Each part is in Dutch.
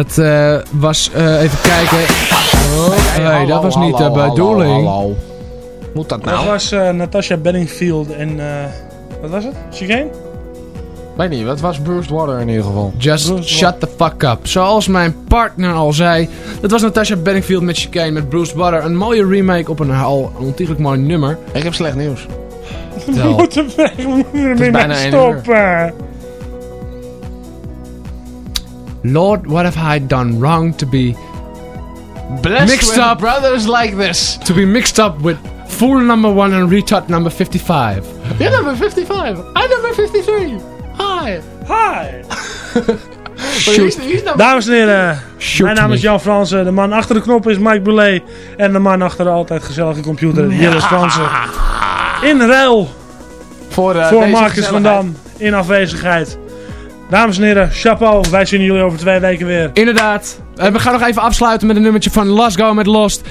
Dat uh, was... Uh, even kijken. Oh, nee, hallo, dat was niet de bedoeling. Hallo, Moet dat nou? Dat was uh, Natasha Bedingfield en... wat was het? Chicane? Weet niet, wat was Bruce Water in ieder geval? Just Bruce shut the fuck up. Zoals mijn partner al zei, dat was Natasha Bedingfield met Chicane met Bruce Water. Een mooie remake op een al ontiegelijk mooi nummer. Ik heb slecht nieuws. We moeten ermee stoppen. Lord, what have I done wrong to be Blessed mixed up brothers like this? To be mixed up with fool number one and retard number 55. You're number 55. I'm number 53. Hi. Hi. Dames en heren, mijn naam is Jan Fransen. De man achter de knop is Mike Boulet. En de man achter de altijd gezellige computer, ja. Jillis Fransen. In ruil voor, uh, voor Marcus van Dam. In afwezigheid. Dames en heren, chapeau. Wij zien jullie over twee weken weer. Inderdaad. Uh, we gaan nog even afsluiten met een nummertje van Last Go met Lost.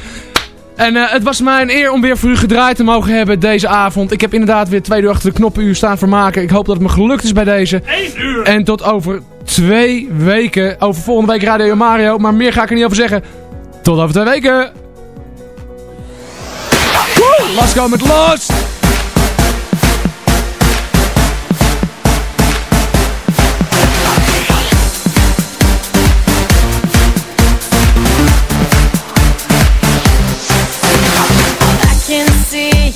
En uh, het was mij een eer om weer voor u gedraaid te mogen hebben deze avond. Ik heb inderdaad weer twee uur achter de knoppen uur staan vermaken. Ik hoop dat het me gelukt is bij deze. Eén uur! En tot over twee weken. Over volgende week Radio Mario. Maar meer ga ik er niet over zeggen. Tot over twee weken. Woe! Let's go met Lost!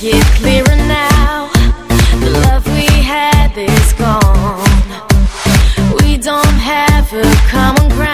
see it clearer now. The love we had is gone. We don't have a common ground.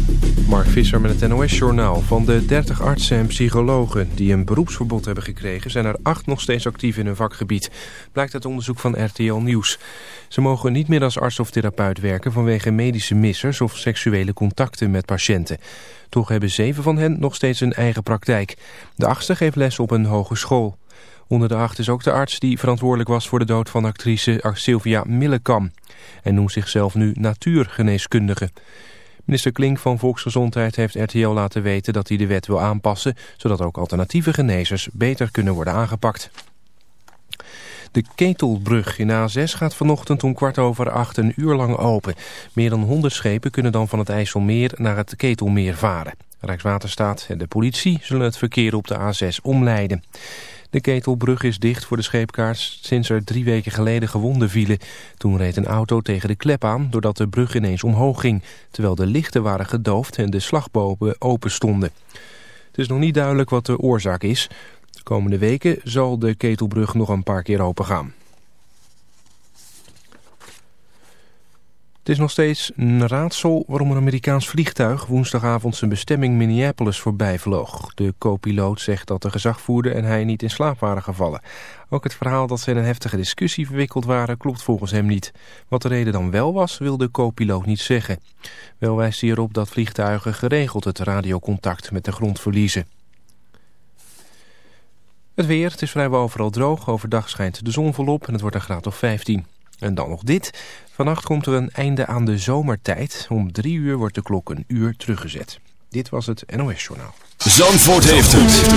Mark Visser met het NOS-journaal. Van de 30 artsen en psychologen die een beroepsverbod hebben gekregen... zijn er acht nog steeds actief in hun vakgebied. Blijkt uit onderzoek van RTL Nieuws. Ze mogen niet meer als arts of therapeut werken... vanwege medische missers of seksuele contacten met patiënten. Toch hebben zeven van hen nog steeds een eigen praktijk. De achtste geeft les op een hogeschool. Onder de acht is ook de arts die verantwoordelijk was voor de dood van actrice Sylvia Millekam. En noemt zichzelf nu natuurgeneeskundige. Minister Klink van Volksgezondheid heeft RTL laten weten dat hij de wet wil aanpassen... zodat ook alternatieve genezers beter kunnen worden aangepakt. De Ketelbrug in A6 gaat vanochtend om kwart over acht een uur lang open. Meer dan 100 schepen kunnen dan van het IJsselmeer naar het Ketelmeer varen. Rijkswaterstaat en de politie zullen het verkeer op de A6 omleiden. De ketelbrug is dicht voor de scheepkaars sinds er drie weken geleden gewonden vielen. Toen reed een auto tegen de klep aan doordat de brug ineens omhoog ging... terwijl de lichten waren gedoofd en de slagbomen open stonden. Het is nog niet duidelijk wat de oorzaak is. De komende weken zal de ketelbrug nog een paar keer open gaan. Het is nog steeds een raadsel waarom een Amerikaans vliegtuig woensdagavond zijn bestemming Minneapolis voorbij vloog. De co-piloot zegt dat de gezagvoerder en hij niet in slaap waren gevallen. Ook het verhaal dat ze in een heftige discussie verwikkeld waren klopt volgens hem niet. Wat de reden dan wel was, wil de co-piloot niet zeggen. Wel wijst hij erop dat vliegtuigen geregeld het radiocontact met de grond verliezen. Het weer, het is vrijwel overal droog. Overdag schijnt de zon volop en het wordt een graad of 15. En dan nog dit. Vannacht komt er een einde aan de zomertijd. Om drie uur wordt de klok een uur teruggezet. Dit was het NOS Journaal. Zandvoort heeft het.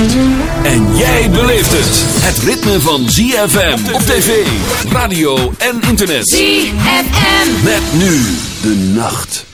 En jij beleeft het. Het ritme van ZFM op tv, radio en internet. ZFM. Met nu de nacht.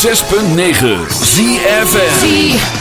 106.9 ZFM.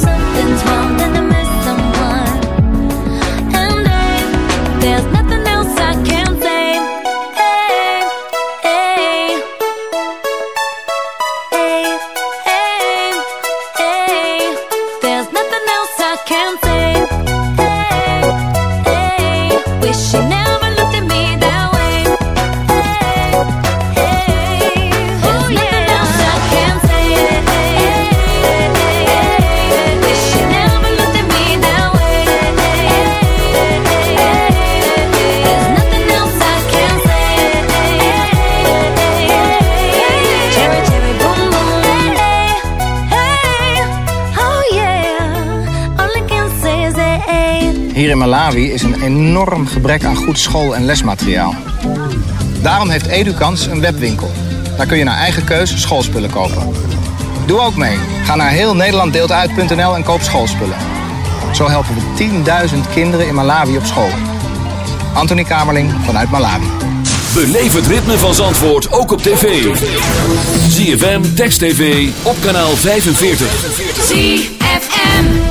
Something's wrong. in the Malawi is een enorm gebrek aan goed school- en lesmateriaal. Daarom heeft Edukans een webwinkel. Daar kun je naar eigen keuze schoolspullen kopen. Doe ook mee. Ga naar heelnederlanddeeltuit.nl en koop schoolspullen. Zo helpen we 10.000 kinderen in Malawi op school. Anthony Kamerling vanuit Malawi. Beleef het ritme van Zandvoort ook op tv. ZFM, Text TV, op kanaal 45. ZFM.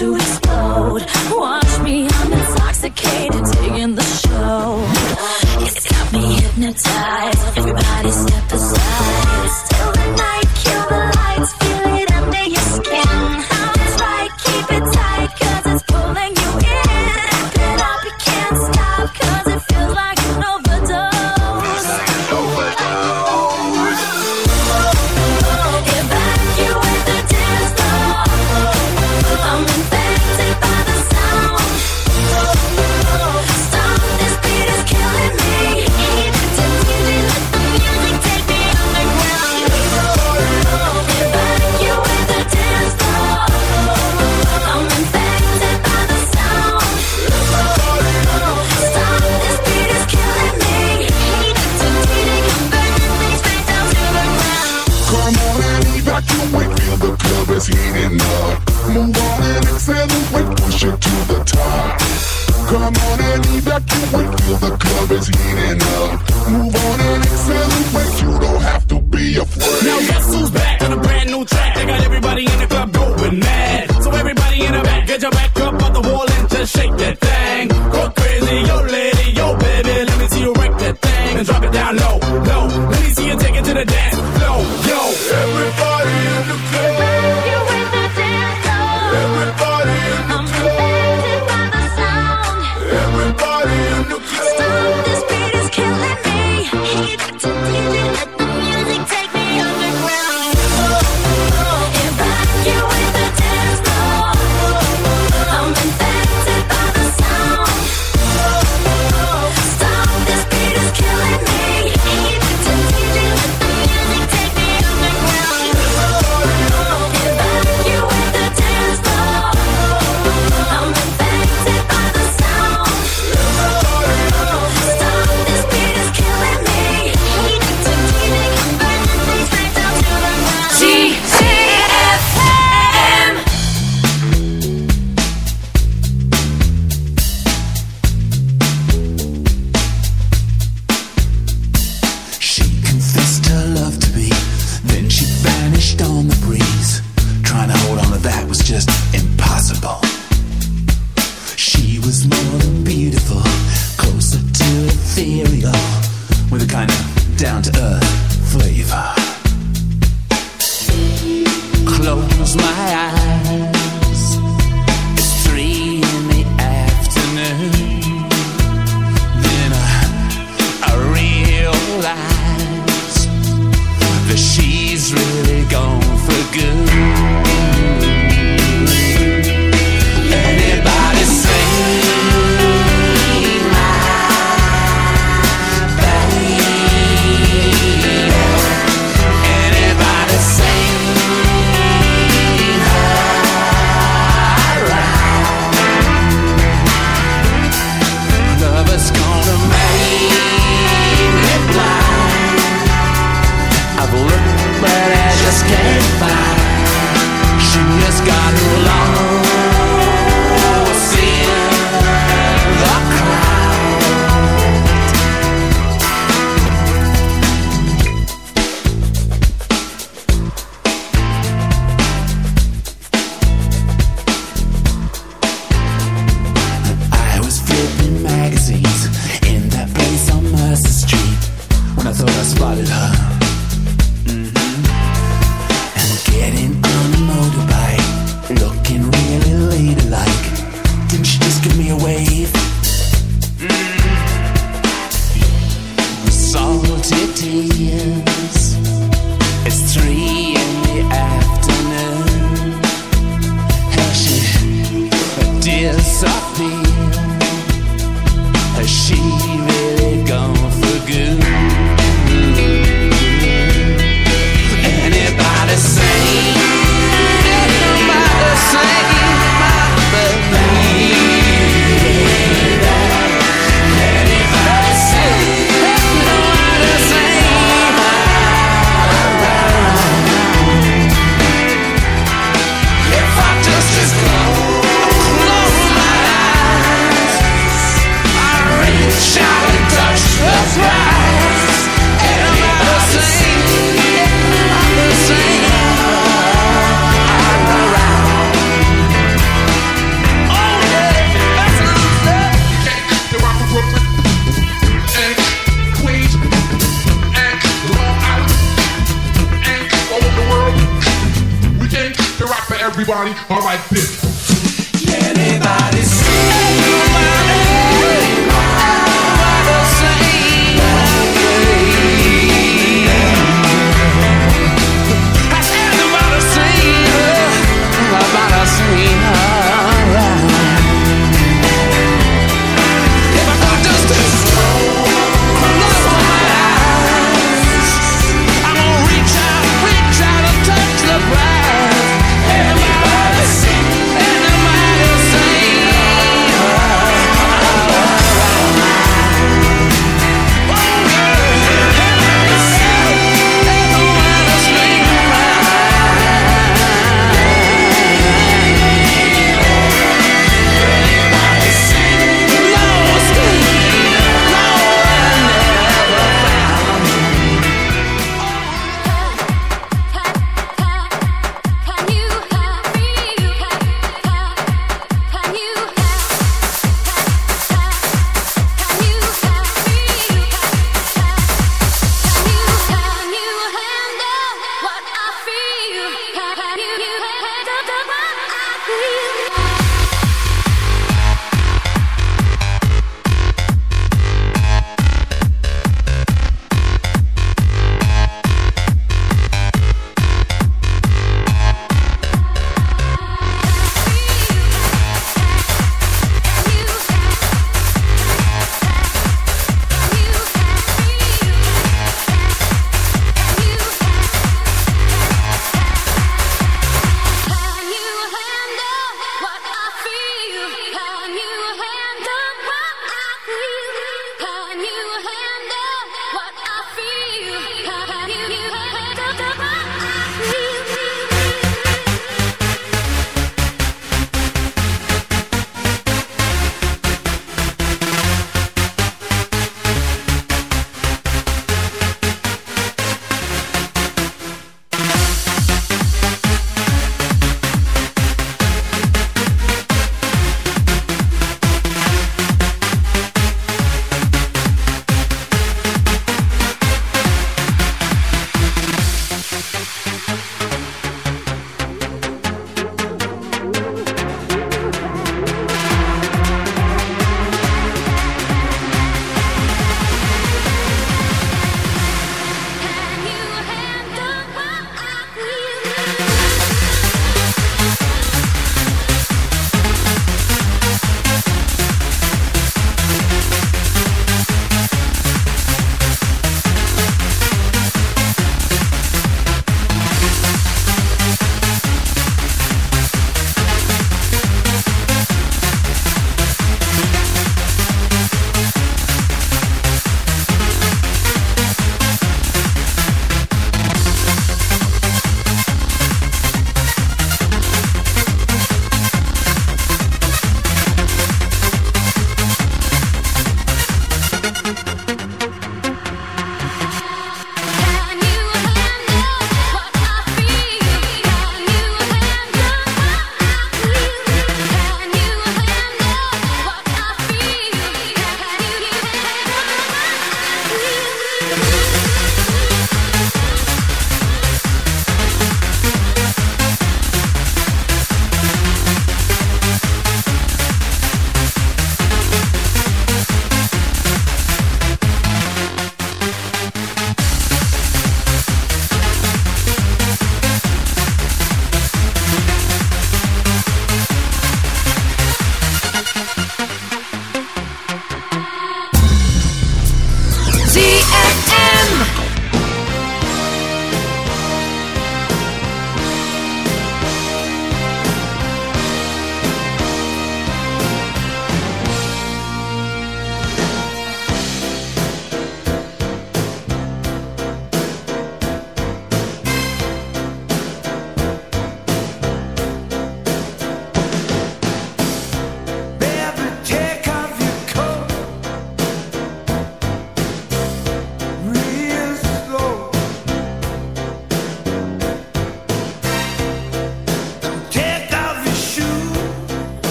to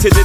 to the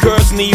Girls need